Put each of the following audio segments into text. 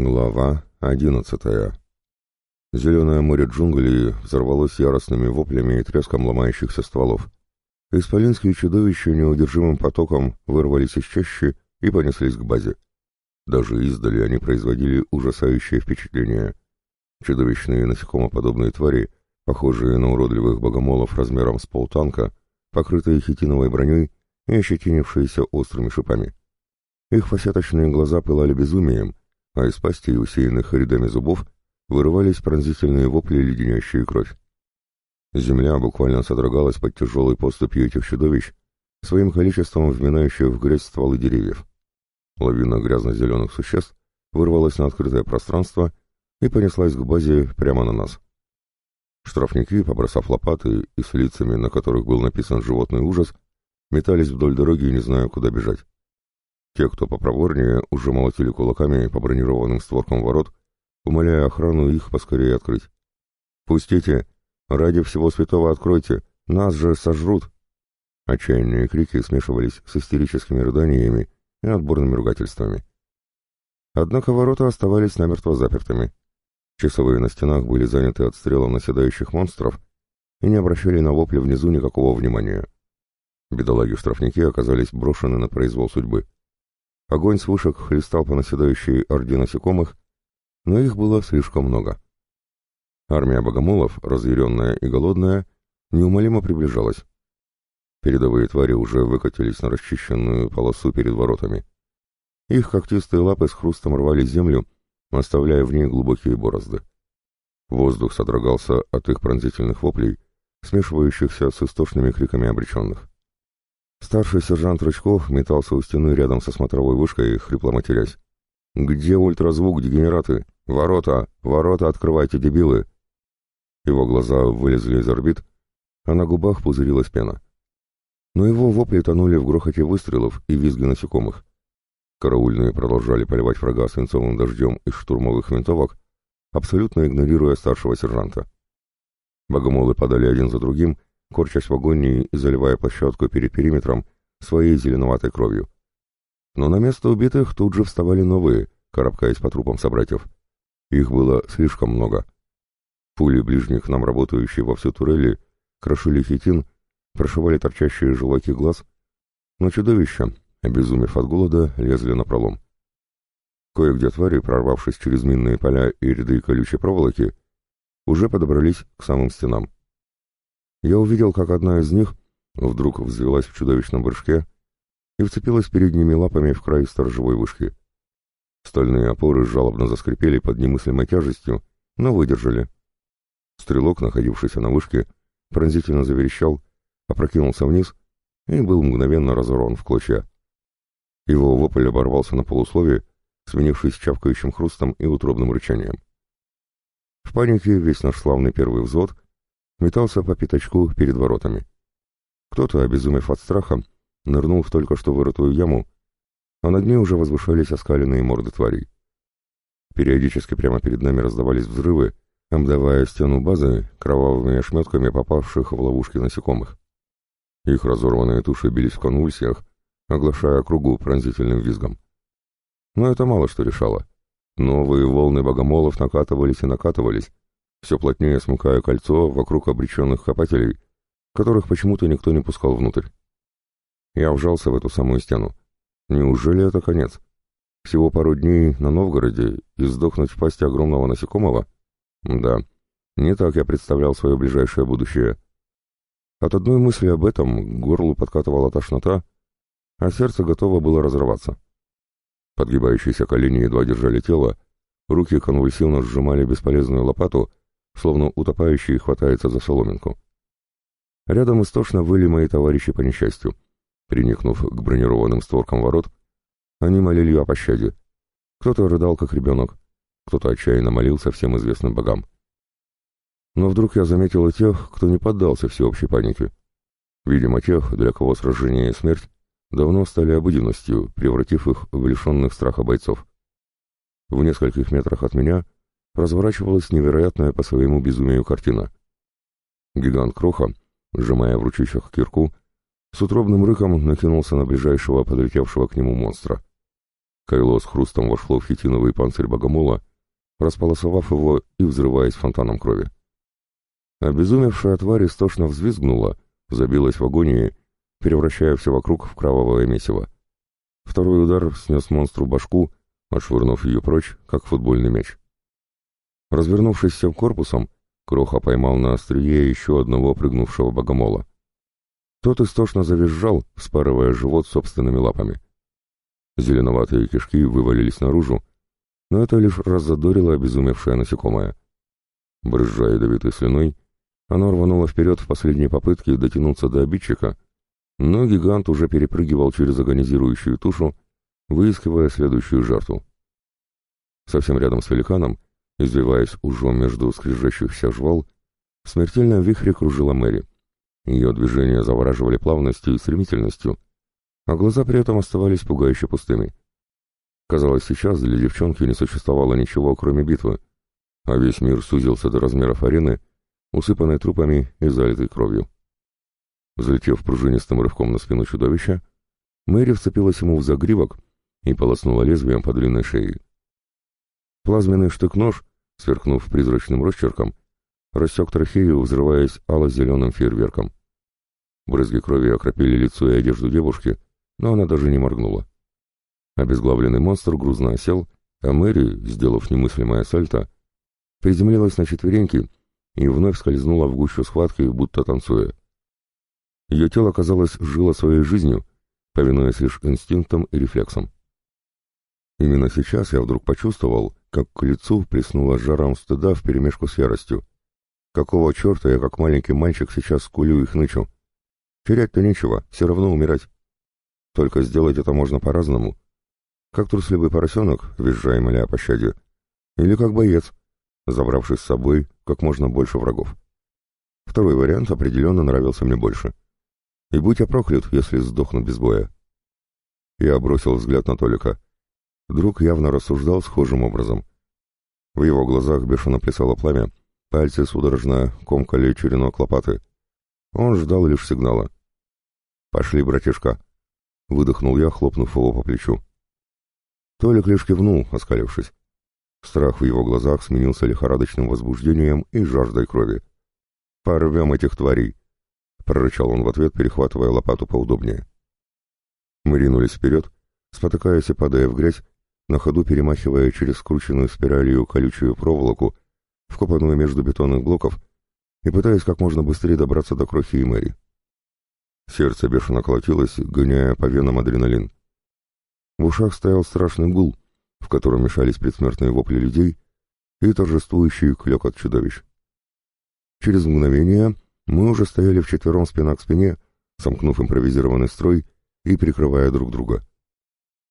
Глава одиннадцатая. Зеленое море джунглей взорвалось яростными воплями и треском ломающихся стволов. Исполинские чудовища неудержимым потоком вырвались из чащи и понеслись к базе. Даже издали они производили ужасающее впечатление. Чудовищные насекомоподобные твари, похожие на уродливых богомолов размером с полтанка, покрытые хитиновой броней и ощетинившиеся острыми шипами. Их фасеточные глаза пылали безумием — а из пасти, усеянных рядами зубов, вырывались пронзительные вопли, леденящие кровь. Земля буквально содрогалась под тяжелой поступью этих чудовищ, своим количеством вминающих в грязь стволы деревьев. Лавина грязно-зеленых существ вырвалась на открытое пространство и понеслась к базе прямо на нас. Штрафники, побросав лопаты и с лицами, на которых был написан животный ужас, метались вдоль дороги, не зная, куда бежать. Те, кто попроворнее, уже молотили кулаками по бронированным створкам ворот, умоляя охрану их поскорее открыть. «Пустите! Ради всего святого откройте! Нас же сожрут!» Отчаянные крики смешивались с истерическими рыданиями и отборными ругательствами. Однако ворота оставались намертво запертыми. Часовые на стенах были заняты отстрелом наседающих монстров и не обращали на вопли внизу никакого внимания. Бедолаги в штрафнике оказались брошены на произвол судьбы. Огонь с вышек хлестал по наседающей орде насекомых, но их было слишком много. Армия богомолов, разъяренная и голодная, неумолимо приближалась. Передовые твари уже выкатились на расчищенную полосу перед воротами. Их когтистые лапы с хрустом рвали землю, оставляя в ней глубокие борозды. Воздух содрогался от их пронзительных воплей, смешивающихся с истошными криками обреченных. Старший сержант Рычков метался у стены рядом со смотровой вышкой, хрипло матерясь. «Где ультразвук, дегенераты? Ворота! Ворота открывайте, дебилы!» Его глаза вылезли из орбит, а на губах пузырилась пена. Но его вопли тонули в грохоте выстрелов и визге насекомых. Караульные продолжали поливать врага свинцовым дождем из штурмовых винтовок, абсолютно игнорируя старшего сержанта. Богомолы падали один за другим, корчась в агонии и заливая площадку перед периметром своей зеленоватой кровью. Но на место убитых тут же вставали новые, карабкаясь по трупам собратьев. Их было слишком много. Пули ближних нам работающие во всю турели крошили хитин, прошивали торчащие желаки глаз, но чудовища, обезумев от голода, лезли на пролом. Кое-где твари, прорвавшись через минные поля и ряды колючей проволоки, уже подобрались к самым стенам. Я увидел, как одна из них вдруг взвелась в чудовищном прыжке и вцепилась передними лапами в край сторожевой вышки. Стальные опоры жалобно заскрипели под немыслимой тяжестью, но выдержали. Стрелок, находившийся на вышке, пронзительно заверещал, опрокинулся вниз и был мгновенно разорван в клочья. Его вопль оборвался на полуслове, сменившись чавкающим хрустом и утробным рычанием. В панике весь наш славный первый взвод — метался по пятачку перед воротами. Кто-то, обезумев от страха, нырнул в только что вырытую яму, а над ней уже возвышались оскаленные морды тварей. Периодически прямо перед нами раздавались взрывы, обдавая стену базы кровавыми ошметками попавших в ловушки насекомых. Их разорванные туши бились в конвульсиях, оглашая кругу пронзительным визгом. Но это мало что решало. Новые волны богомолов накатывались и накатывались, все плотнее смыкая кольцо вокруг обреченных копателей, которых почему-то никто не пускал внутрь. Я вжался в эту самую стену. Неужели это конец? Всего пару дней на Новгороде и сдохнуть в пасти огромного насекомого? Да, не так я представлял свое ближайшее будущее. От одной мысли об этом к горлу подкатывала тошнота, а сердце готово было разорваться. Подгибающиеся колени едва держали тело, руки конвульсивно сжимали бесполезную лопату, словно утопающий хватается за соломинку. Рядом истошно выли мои товарищи по несчастью. Приникнув к бронированным створкам ворот, они молили о пощаде. Кто-то рыдал, как ребенок, кто-то отчаянно молился всем известным богам. Но вдруг я заметил и тех, кто не поддался всеобщей панике. Видимо, тех, для кого сражение и смерть давно стали обыденностью, превратив их в лишенных страха бойцов. В нескольких метрах от меня — разворачивалась невероятная по своему безумию картина. Гигант Кроха, сжимая в ручищах кирку, с утробным рыком накинулся на ближайшего подлетевшего к нему монстра. Кайло с хрустом вошло в хитиновый панцирь богомола, располосовав его и взрываясь фонтаном крови. Обезумевшая тварь истошно взвизгнула, забилась в агонии, превращая все вокруг в кровавое месиво. Второй удар снес монстру башку, отшвырнув ее прочь, как футбольный мяч. Развернувшись всем корпусом, Кроха поймал на острие еще одного прыгнувшего богомола. Тот истошно завизжал, спарывая живот собственными лапами. Зеленоватые кишки вывалились наружу, но это лишь раззадорило обезумевшее насекомое. Брызжа давитой слюной, оно рвануло вперед в последней попытке дотянуться до обидчика, но гигант уже перепрыгивал через агонизирующую тушу, выискивая следующую жертву. Совсем рядом с великаном Извиваясь ужом между скрежещущихся жвал, в смертельном вихре кружила Мэри. Ее движения завораживали плавностью и стремительностью, а глаза при этом оставались пугающе пустыми. Казалось, сейчас для девчонки не существовало ничего, кроме битвы, а весь мир сузился до размеров арены, усыпанной трупами и залитой кровью. Взлетев пружинистым рывком на спину чудовища, Мэри вцепилась ему в загривок и полоснула лезвием по длинной шее. Плазменный штык-нож сверкнув призрачным росчерком, рассек трахею, взрываясь алло-зеленым фейерверком. Брызги крови окропили лицо и одежду девушки, но она даже не моргнула. Обезглавленный монстр грузно осел, а Мэри, сделав немыслимое сальто, приземлилась на четвереньки и вновь скользнула в гущу схватки, будто танцуя. Ее тело, казалось, жило своей жизнью, повинуясь лишь инстинктам и рефлексам. Именно сейчас я вдруг почувствовал, как к лицу плеснула жаром стыда вперемешку с яростью. Какого черта я, как маленький мальчик, сейчас скулю и хнычу? Терять-то нечего, все равно умирать. Только сделать это можно по-разному. Как трусливый поросенок, визжа моля о пощаде, или как боец, забравший с собой как можно больше врагов. Второй вариант определенно нравился мне больше. И будь я проклят, если сдохну без боя. Я бросил взгляд на Толика — Друг явно рассуждал схожим образом. В его глазах бешено плясало пламя, пальцы судорожно комкали черенок лопаты. Он ждал лишь сигнала. «Пошли, братишка!» — выдохнул я, хлопнув его по плечу. Толик лишь кивнул, оскалившись. Страх в его глазах сменился лихорадочным возбуждением и жаждой крови. «Порвем этих тварей!» — прорычал он в ответ, перехватывая лопату поудобнее. Мы ринулись вперед, спотыкаясь и падая в грязь, на ходу перемахивая через скрученную спиралью колючую проволоку, вкопанную между бетонных блоков, и пытаясь как можно быстрее добраться до крохи и Мэри. Сердце бешено колотилось, гоняя по венам адреналин. В ушах стоял страшный гул, в котором мешались предсмертные вопли людей и торжествующий клёк от чудовищ. Через мгновение мы уже стояли вчетвером спина к спине, сомкнув импровизированный строй и прикрывая друг друга.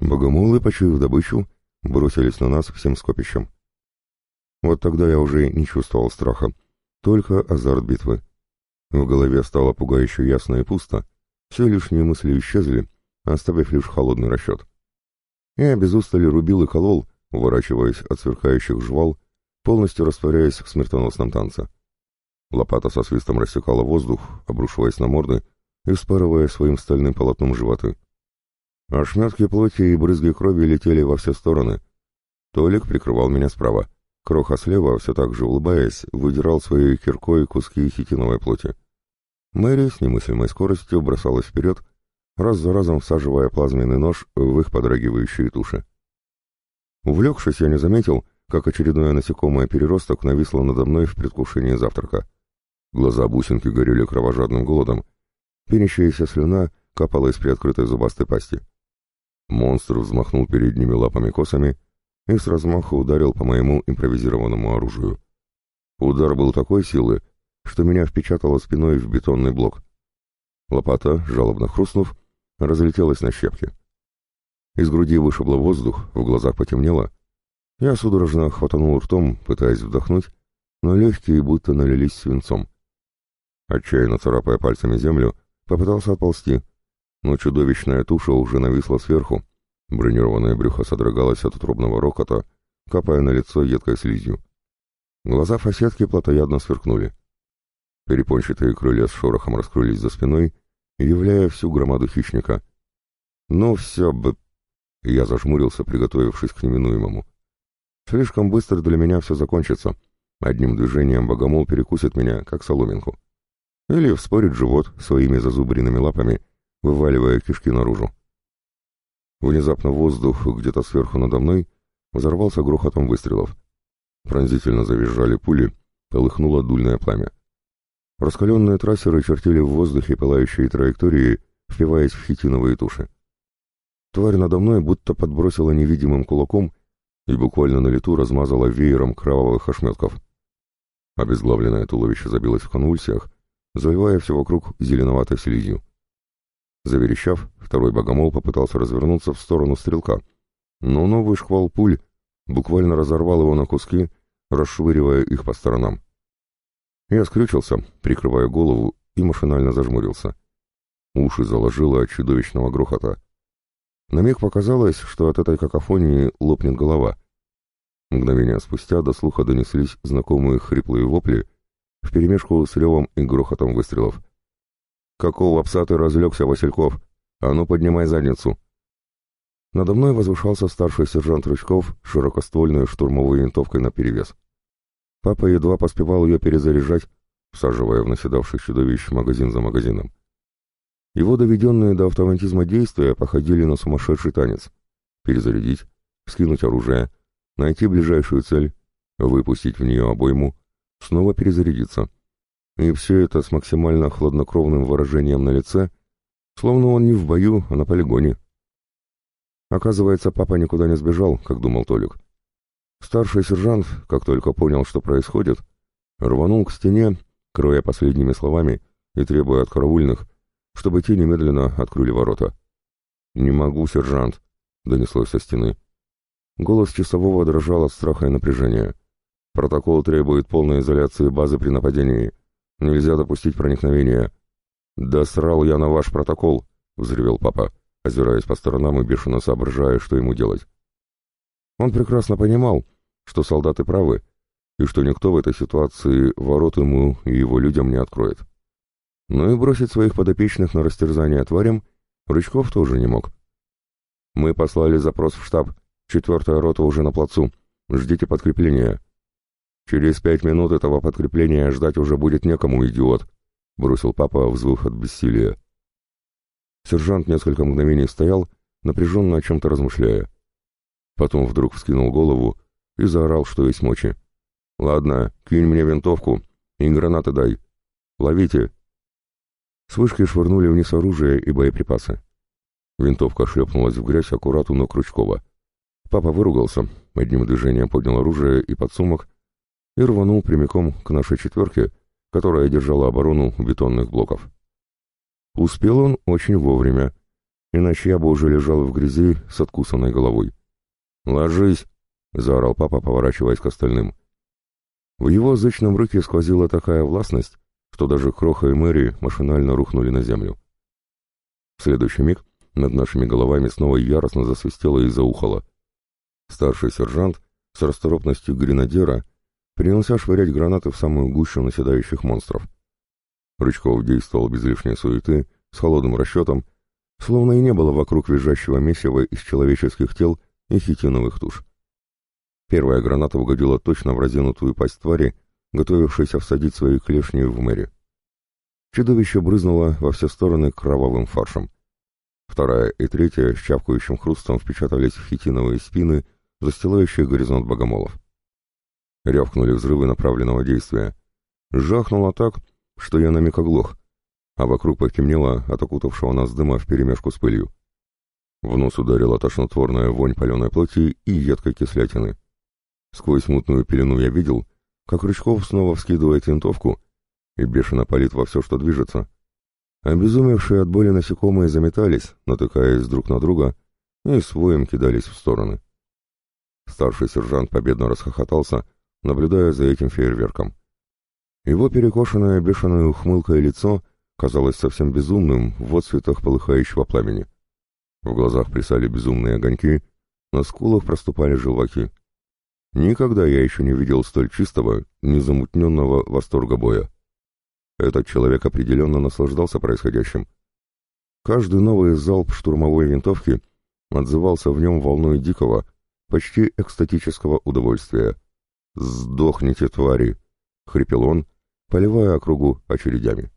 Богомолы, почуяв добычу, бросились на нас всем скопищем. Вот тогда я уже не чувствовал страха, только азарт битвы. В голове стало пугающе ясно и пусто, все лишние мысли исчезли, оставив лишь холодный расчет. Я без устали рубил и колол, уворачиваясь от сверкающих жвал, полностью растворяясь в смертоносном танце. Лопата со свистом рассекала воздух, обрушиваясь на морды и вспарывая своим стальным полотном животы. Ошметки плоти и брызги крови летели во все стороны. Толик прикрывал меня справа. Кроха слева, все так же улыбаясь, выдирал своей киркой куски хитиновой плоти. Мэри с немыслимой скоростью бросалась вперед, раз за разом всаживая плазменный нож в их подрагивающие туши. Увлекшись, я не заметил, как очередное насекомое переросток нависло надо мной в предвкушении завтрака. Глаза бусинки горели кровожадным голодом. Пенящаяся слюна капала из приоткрытой зубастой пасти. Монстр взмахнул передними лапами-косами и с размаха ударил по моему импровизированному оружию. Удар был такой силы, что меня впечатало спиной в бетонный блок. Лопата, жалобно хрустнув, разлетелась на щепки. Из груди вышибло воздух, в глазах потемнело. Я судорожно хватанул ртом, пытаясь вдохнуть, но легкие будто налились свинцом. Отчаянно царапая пальцами землю, попытался отползти — но чудовищная туша уже нависла сверху. Бронированное брюхо содрогалось от утробного рокота, капая на лицо едкой слизью. Глаза фасетки плотоядно сверкнули. Перепончатые крылья с шорохом раскрылись за спиной, являя всю громаду хищника. «Ну все бы...» Я зажмурился, приготовившись к неминуемому. «Слишком быстро для меня все закончится. Одним движением богомол перекусит меня, как соломинку. Или вспорит живот своими зазубренными лапами» вываливая кишки наружу. Внезапно воздух где-то сверху надо мной взорвался грохотом выстрелов. Пронзительно завизжали пули, полыхнуло дульное пламя. Раскаленные трассеры чертили в воздухе пылающие траектории, впиваясь в хитиновые туши. Тварь надо мной будто подбросила невидимым кулаком и буквально на лету размазала веером кровавых ошметков. Обезглавленное туловище забилось в конвульсиях, заливая все вокруг зеленоватой слизью. Заверещав, второй богомол попытался развернуться в сторону стрелка, но новый шквал пуль буквально разорвал его на куски, расшвыривая их по сторонам. Я скрючился, прикрывая голову, и машинально зажмурился. Уши заложило от чудовищного грохота. На миг показалось, что от этой какофонии лопнет голова. Мгновение спустя до слуха донеслись знакомые хриплые вопли вперемешку с ревом и грохотом выстрелов — «Какого пса ты разлегся, Васильков? А ну, поднимай задницу!» Надо мной возвышался старший сержант Рычков широкоствольной штурмовой винтовкой наперевес. Папа едва поспевал ее перезаряжать, всаживая в наседавших чудовищ магазин за магазином. Его доведенные до автоматизма действия походили на сумасшедший танец. Перезарядить, скинуть оружие, найти ближайшую цель, выпустить в нее обойму, снова перезарядиться. И все это с максимально хладнокровным выражением на лице, словно он не в бою, а на полигоне. Оказывается, папа никуда не сбежал, как думал Толик. Старший сержант, как только понял, что происходит, рванул к стене, кроя последними словами и требуя от караульных, чтобы те немедленно открыли ворота. «Не могу, сержант», — донеслось со стены. Голос часового дрожал от страха и напряжения. «Протокол требует полной изоляции базы при нападении». Нельзя допустить проникновения. «Да срал я на ваш протокол!» — взревел папа, озираясь по сторонам и бешено соображая, что ему делать. Он прекрасно понимал, что солдаты правы, и что никто в этой ситуации ворот ему и его людям не откроет. Но и бросить своих подопечных на растерзание тварям Рычков тоже не мог. «Мы послали запрос в штаб. Четвертая рота уже на плацу. Ждите подкрепления. «Через пять минут этого подкрепления ждать уже будет некому, идиот», — бросил папа, взвыв от бессилия. Сержант несколько мгновений стоял, напряженно о чем-то размышляя. Потом вдруг вскинул голову и заорал, что есть мочи. «Ладно, кинь мне винтовку и гранаты дай. Ловите!» С вышки швырнули вниз оружие и боеприпасы. Винтовка шлепнулась в грязь аккурат у ног Крючкова. Папа выругался, одним движением поднял оружие и подсумок, и рванул прямиком к нашей четверке, которая держала оборону бетонных блоков. Успел он очень вовремя, иначе я бы уже лежал в грязи с откусанной головой. «Ложись!» — заорал папа, поворачиваясь к остальным. В его зычном рыке сквозила такая властность, что даже Кроха и Мэри машинально рухнули на землю. В следующий миг над нашими головами снова яростно засвистело и заухало. Старший сержант с расторопностью гренадера — принялся швырять гранаты в самую гущу наседающих монстров. Рычков действовал без лишней суеты, с холодным расчетом, словно и не было вокруг визжащего месива из человеческих тел и хитиновых туш. Первая граната угодила точно в разинутую пасть твари, готовившейся всадить свои клешни в мэри. Чудовище брызнуло во все стороны кровавым фаршем. Вторая и третья с чавкающим хрустом впечатались в хитиновые спины, застилающие горизонт богомолов. — рявкнули взрывы направленного действия. Жахнуло так, что я на миг оглох, а вокруг потемнело от окутавшего нас дыма вперемешку с пылью. В нос ударила тошнотворная вонь паленой плоти и едкой кислятины. Сквозь мутную пелену я видел, как Рычков снова вскидывает винтовку и бешено палит во все, что движется. Обезумевшие от боли насекомые заметались, натыкаясь друг на друга, и своим кидались в стороны. Старший сержант победно расхохотался, наблюдая за этим фейерверком. Его перекошенное бешеное ухмылкой лицо казалось совсем безумным в отсветах полыхающего пламени. В глазах плясали безумные огоньки, на скулах проступали желваки. Никогда я еще не видел столь чистого, незамутненного восторга боя. Этот человек определенно наслаждался происходящим. Каждый новый залп штурмовой винтовки отзывался в нем волной дикого, почти экстатического удовольствия — «Сдохните, твари!» — хрипел он, поливая округу очередями.